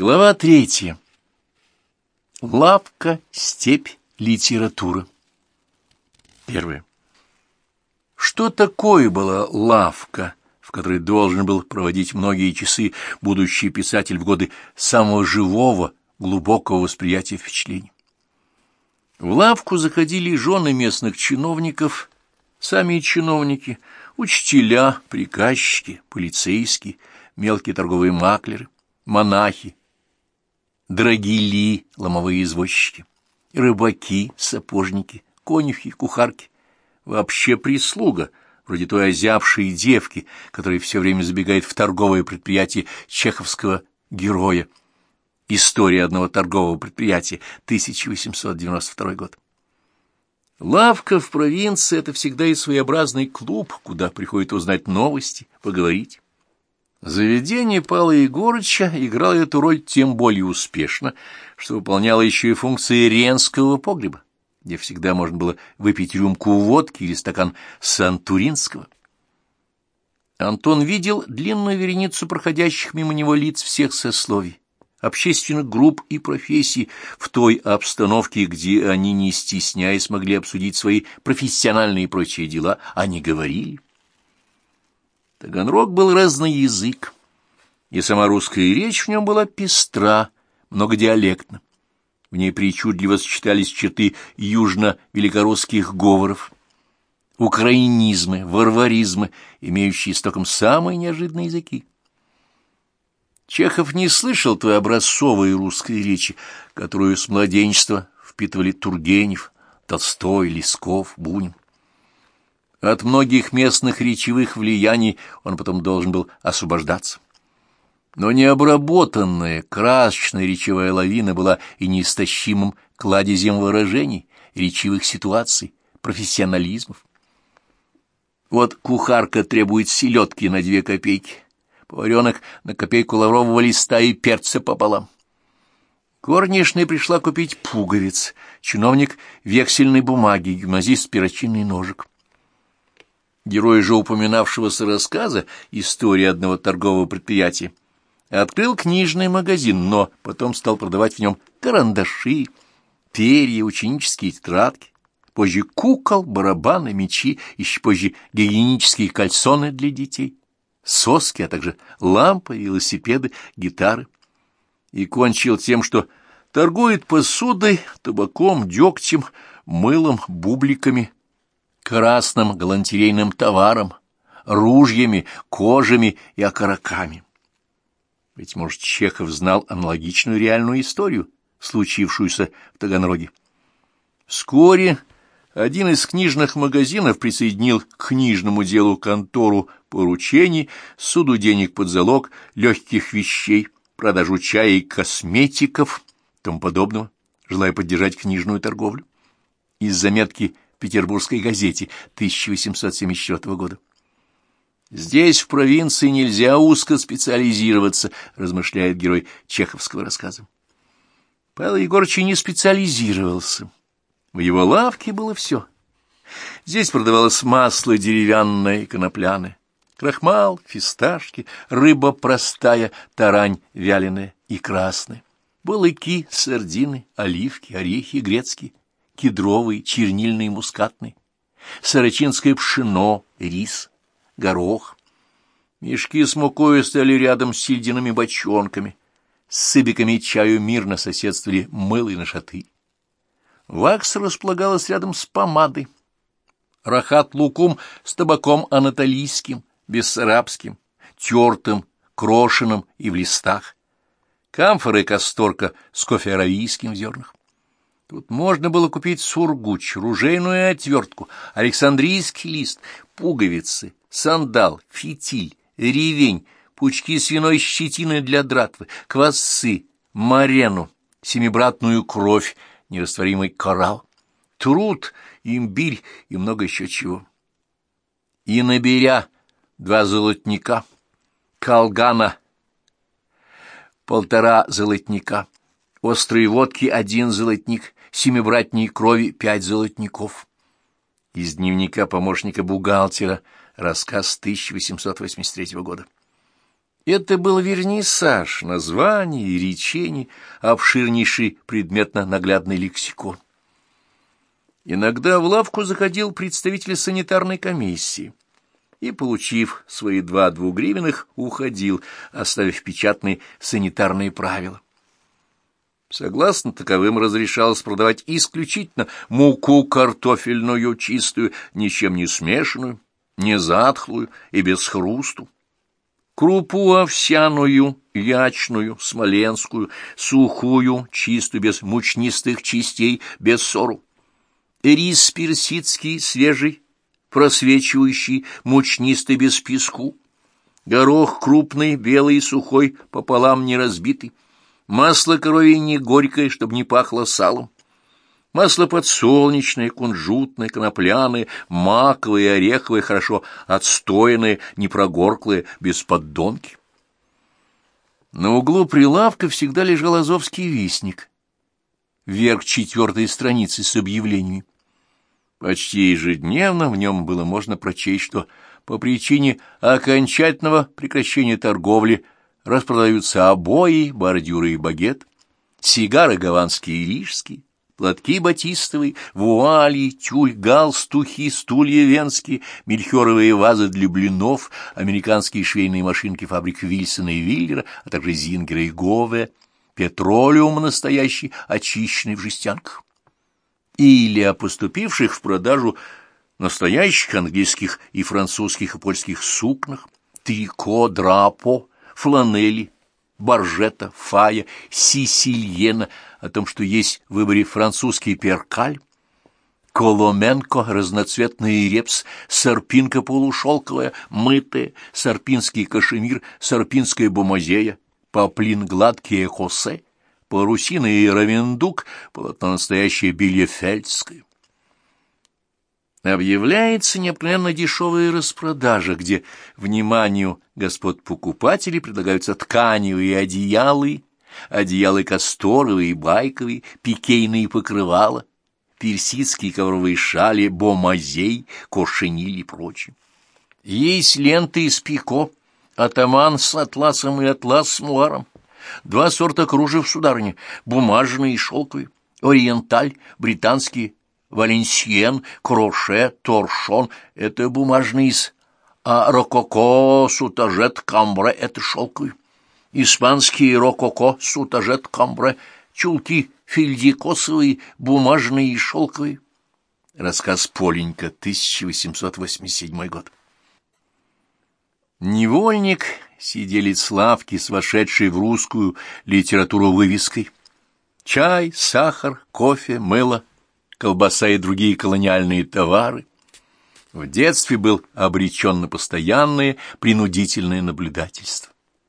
Глава третья. Лавка, степь, литература. Первое. Что такое была лавка, в которой должен был проводить многие часы будущий писатель в годы самого живого, глубокого восприятия впечатлений? В лавку заходили жены местных чиновников, сами чиновники, учителя, приказчики, полицейские, мелкие торговые маклеры, монахи, драгили, ломовые извозчики, рыбаки, сапожники, конюхи, кухарки, вообще прислуга, вроде той озябшей девки, которая все время забегает в торговое предприятие чеховского героя. История одного торгового предприятия, 1892 год. Лавка в провинции — это всегда и своеобразный клуб, куда приходят узнать новости, поговорить. Заведение Павла Егорыча играло эту роль тем более успешно, что выполняло еще и функции ренского погреба, где всегда можно было выпить рюмку водки или стакан сантуринского. Антон видел длинную вереницу проходящих мимо него лиц всех сословий, общественных групп и профессий в той обстановке, где они, не стесняясь, могли обсудить свои профессиональные и прочие дела, они говорили. Таганрог был разный язык, и сама русская речь в нем была пестра, многодиалектна. В ней причудливо сочетались черты южно-великорусских говоров, украинизмы, варваризмы, имеющие истоком самые неожиданные языки. Чехов не слышал той образцовой русской речи, которую с младенчества впитывали Тургенев, Толстой, Лесков, Бунин. От многих местных речевых влияний он потом должен был освобождаться. Но необработанная, красочная речевая лавина была и неистощимым кладезем выражений, речевых ситуаций, профессионализмов. Вот кухарка требует селедки на две копейки, поваренок на копейку лаврового листа и перца пополам. Горничная пришла купить пуговиц, чиновник вексельной бумаги, гимназист перочинный ножик. Герой же упоминавшегося рассказа «История одного торгового предприятия» открыл книжный магазин, но потом стал продавать в нем карандаши, перья, ученические тетрадки, позже кукол, барабаны, мечи, еще позже гигиенические кальсоны для детей, соски, а также лампы, велосипеды, гитары. И кончил тем, что торгует посудой, табаком, дегтем, мылом, бубликами, красным галантерейным товаром, ружьями, кожами и окороками. Ведь, может, Чехов знал аналогичную реальную историю, случившуюся в Таганроге. Вскоре один из книжных магазинов присоединил к книжному делу контору поручений, суду денег под залог, легких вещей, продажу чая и косметиков, тому подобного, желая поддержать книжную торговлю. Из заметки Петербургской газете 1874 года. «Здесь, в провинции, нельзя узко специализироваться», — размышляет герой чеховского рассказа. Павел Егорович не специализировался. В его лавке было все. Здесь продавалось масло деревянное и конопляное, крахмал, фисташки, рыба простая, тарань вяленая и красная, балыки, сардины, оливки, орехи грецкие, кедровый, чернильный, мускатный, сорочинское пшено, рис, горох. Мешки с мукой стояли рядом с сельдяными бочонками, с сыбиками чаю мирно соседствовали мыло и нашаты. Вакс располагалась рядом с помадой. Рахат лукум с табаком анатолийским, бессарабским, тертым, крошеным и в листах. Камфоры касторка с кофе аравийским в зернах. Тут можно было купить сургуч, ружейную отвертку, александрийский лист, пуговицы, сандал, фитиль, ревень, пучки свиной щетины для дратвы, квасцы, марену, семибратную кровь, нерастворимый коралл, труд, имбирь и много еще чего. И наберя два золотника, колгана, полтора золотника, острые водки один золотник, семибратней крови пять золотников. Из дневника помощника бухгалтера рассказ 1883 года. Это был вернисаж, названий и речений, обширнейший предметно-наглядный лексикон. Иногда в лавку заходил представитель санитарной комиссии и, получив свои два двугривенных, уходил, оставив печатные санитарные правила. Согласно таковым разрешалось продавать исключительно муку картофельную чистую, ничем не смешанную, не затхлую и без хрусту, крупу овсяную, ячную, смоленскую, сухую, чистую, без мучнистых частей, без сору, рис персидский, свежий, просвечивающий, мучнистый, без песку, горох крупный, белый, сухой, пополам не разбитый, масло коровье не горькое, чтобы не пахло салом, масло подсолнечное, кунжутное, конопляное, маковое, ореховое, хорошо отстоянное, не прогорклое, без поддонки. На углу прилавка всегда лежал азовский вестник, вверх четвертой страницы с объявлениями. Почти ежедневно в нем было можно прочесть, что по причине окончательного прекращения торговли распродаются обои, бордюры и багет, сигары гаванские и рижские, платки батистовые, вуали, тюль, галстухи, стулья венские, мельхиоровые вазы для блинов, американские швейные машинки фабрик Вильсона и Виллера, а также Зингера и Гове, петролиум настоящий, очищенный в жестянках. Или о поступивших в продажу настоящих английских и французских и польских сукнах, трико, драпо, фланели, баржета, фая, сисильена, о том, что есть в выборе французский перкаль, Коломенко, разноцветный репс, сарпинка полушелковая, мытая, сарпинский кашемир, сарпинская бумазея, поплин гладкий хосе, парусина и равендук, полотно настоящее бельефельдское. Объявляется необыкновенно дешевая распродажа, где вниманию господ покупателей предлагаются тканевые одеялы, одеялы касторовые, байковые, пикейные покрывала, персидские ковровые шали, бомазей, кошениль и прочее. Есть ленты из пико, атаман с атласом и атлас с муаром, два сорта кружев, сударыня, бумажные и шелковые, ориенталь, британские, валенсиен, кроше, торшон — это бумажный из, а рококо, сутажет, камбре — это шелковый. Испанские рококо, сутажет, камбре, чулки фильдикосовые, бумажные и шелковые. Рассказ Поленька, 1887 год. Невольник, сиделец лавки с вошедшей в русскую литературу вывеской. Чай, сахар, кофе, мыло, колбаса и другие колониальные товары. В детстве был обречен на постоянное принудительное наблюдательство.